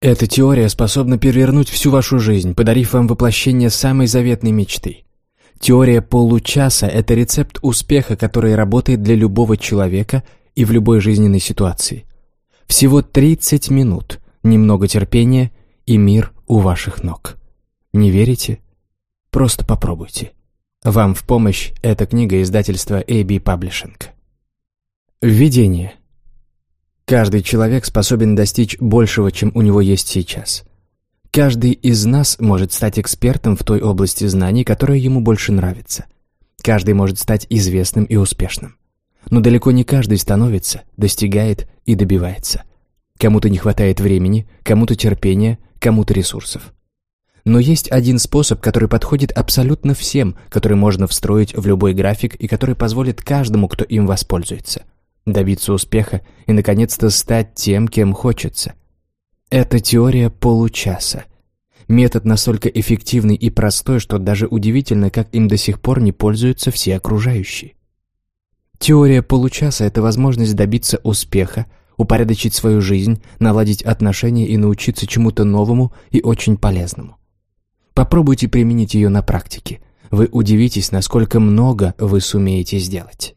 Эта теория способна перевернуть всю вашу жизнь, подарив вам воплощение самой заветной мечты. Теория получаса – это рецепт успеха, который работает для любого человека и в любой жизненной ситуации. Всего 30 минут, немного терпения, и мир у ваших ног. Не верите? Просто попробуйте. Вам в помощь эта книга издательства AB Publishing. Введение. Каждый человек способен достичь большего, чем у него есть сейчас. Каждый из нас может стать экспертом в той области знаний, которая ему больше нравится. Каждый может стать известным и успешным. Но далеко не каждый становится, достигает и добивается. Кому-то не хватает времени, кому-то терпения, кому-то ресурсов. Но есть один способ, который подходит абсолютно всем, который можно встроить в любой график и который позволит каждому, кто им воспользуется – добиться успеха и, наконец-то, стать тем, кем хочется. Это теория получаса. Метод настолько эффективный и простой, что даже удивительно, как им до сих пор не пользуются все окружающие. Теория получаса – это возможность добиться успеха, упорядочить свою жизнь, наладить отношения и научиться чему-то новому и очень полезному. Попробуйте применить ее на практике. Вы удивитесь, насколько много вы сумеете сделать.